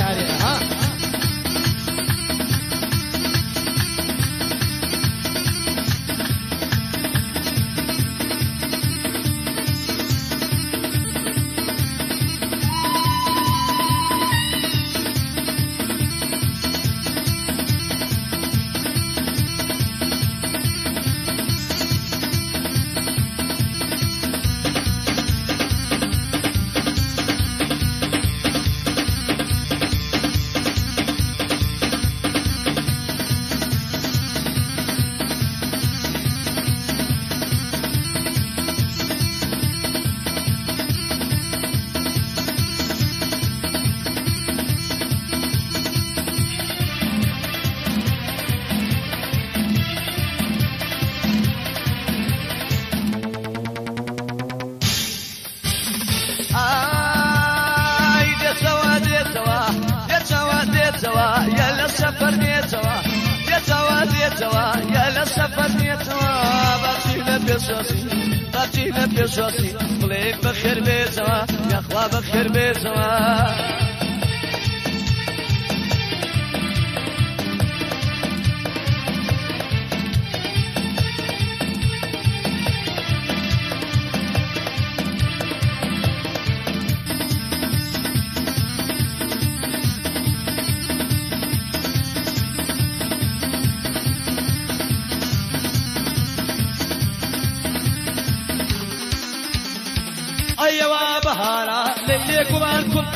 área.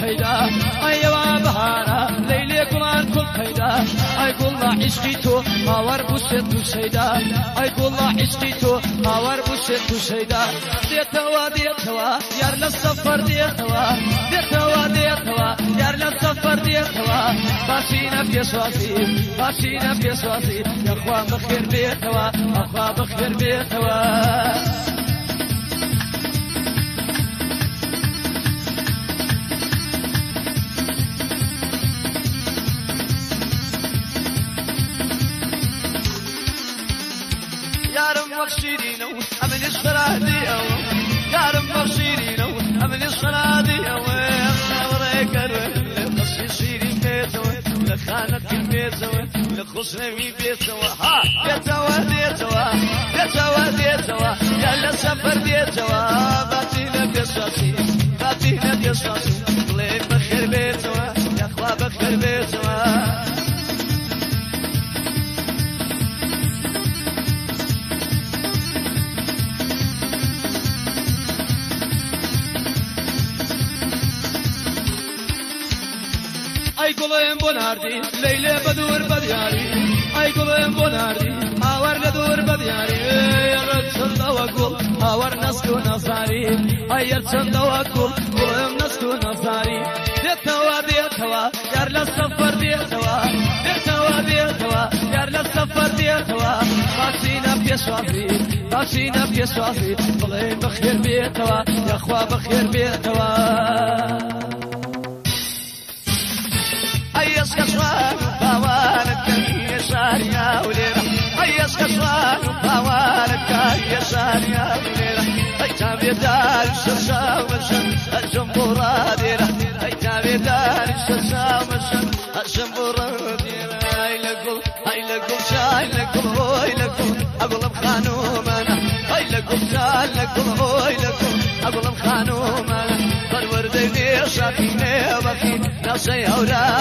خيدا أيوا بهارا ليلي كمان كل خيدا أي قول عشقي تو هاور بوشت وشيدا أي قول عشقي تو هاور بوشت وشيدا ديتوا ديتوا يار للسفر ديتوا ديتوا ديتوا يار للسفر ديتوا باشينا في سواسي باشينا في سواسي يا اخوان بخير بيتوا اخوان بخير بيتوا يارم مخشيرينو أمن الصرادي أو يارم مخشيرينو أمن الصرادي أو وريك القصي صيري بيتو لخانك بيتو لخصني بيتو. ها بيتو بيتو بيتو بيتو. يا لسفر بيتو باتينا بيسواسي باتينا بيسواسي گوڵێم بۆ نردی لەیلێ بە دوور بەدیاری ئای گوڵێم بۆ نردی ئاوار لە دوور بەدیاری ڕەت چندەوە گوڵ ئاوار نەست و نەزاری. ئەر چندەوە گوڵ گوڵێم نەست و نەزاری. دێتەوە دێتەوە یار لە سەفەر دێتەوە. دێتەوە دێتەوە یار لە سەفەر دێتەوە. باشینە پێشوافی باشینە پێشوافی بڵێ بەخێر بێتەوە یخوا بەخێر بێتەوە. بيتوا أيس كسوان باوانك يا وليرة أيس كسوان باوانك يا ساريا وليرة أي تابي دار الشرشا ومشن الجمهورة ديرة أي تابي دار الشرشا ومشن الجمهورة ديرة أي لقل أي لقل شاي لقل هوي لقل أقول بخانوم أنا أي لقل شاي لقل هوي لقل أقول بخانوم أنا فروردني شاكيني وبخي ناسي أورامنا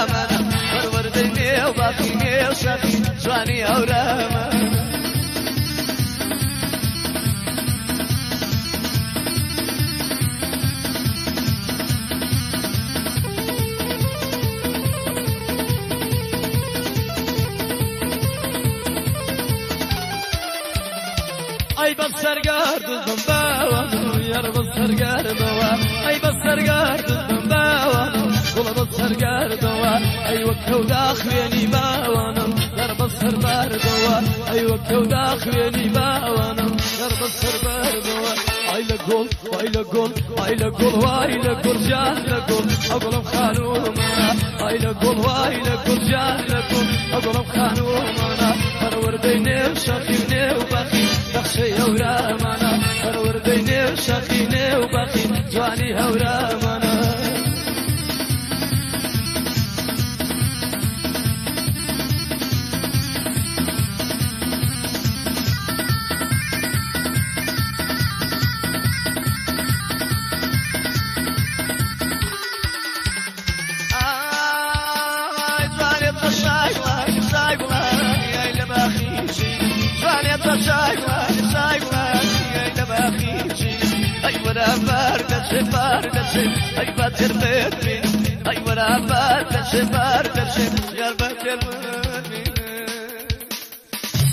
شاكي زواني أورامنا أي بصر قارد الزنباوة يا بصر قارد أي بصر قارد الزنباوة والله بصر قارد أي وكو داخليني باوانا يا بصر بارد أي وكو داخليني باوانا يا بصر بارد أي لقول أي لقول أي لقول أي لقول جان لقول أقول خانومنا أي لقول أي لقول جان لقول أقول خانومنا فرورديني وشاخيني وباقي بخشي هورامنا فرورديني وشاخيني وباقي جواني هورامنا ولا باردة باردة اي باتر بيتي اي ولا باردة باردة يا باتر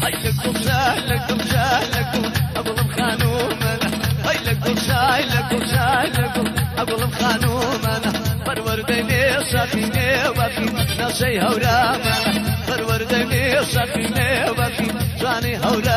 اي لكم شايلكم شايلكم أقول خانومنا اي لكم شايلكم شايلكم أقول خانومنا فرور ديني ساقيني وباقي ناسي هورامنا فرور ديني ساقيني وباقي جاني هورامنا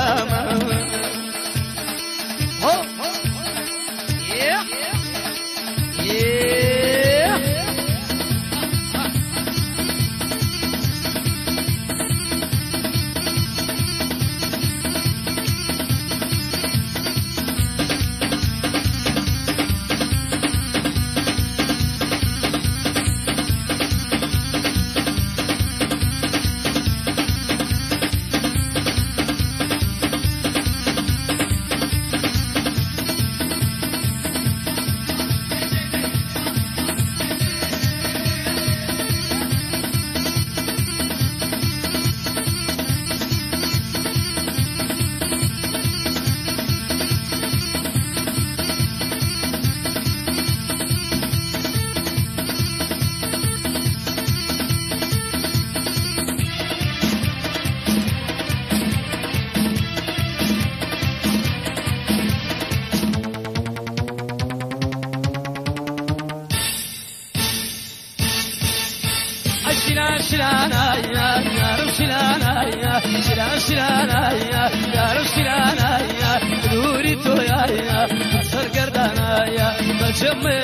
شلانا يا يا رب شلانا يا دوري تو يا يا سر قردانا يا بجمع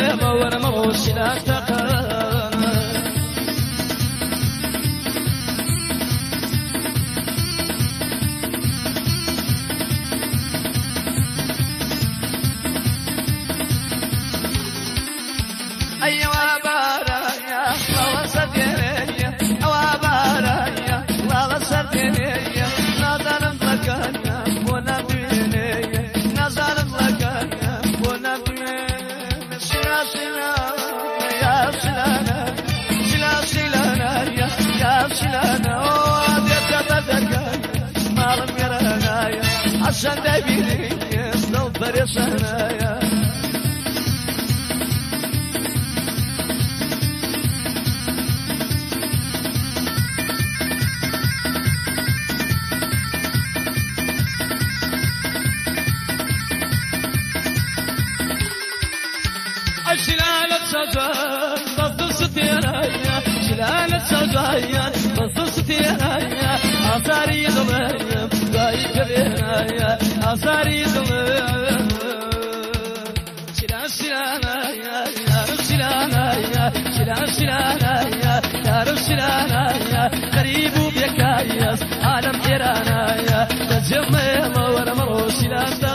عشان لو فرسنا يا سجايا بطل ستيرايا شلالة سجايا بطل ستيرايا أثاري ضمايا باي كبيرايا أثاري ضمايا azar yıkılır Silah silana yarım silana silah silana yarım silana Garibu bekayız alem kirana Tecemmem var maru silahta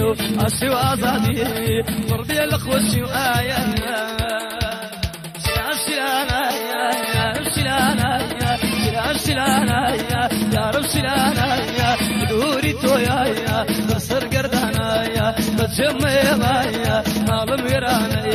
الخوشي أسي وأزادي مربي الخوشي وآيا شلا شلانا يا يا رب شلانا يا شلا شلانا يا رب شلانا يا دوري تويا يا يا بتجمع يا مالم يرانا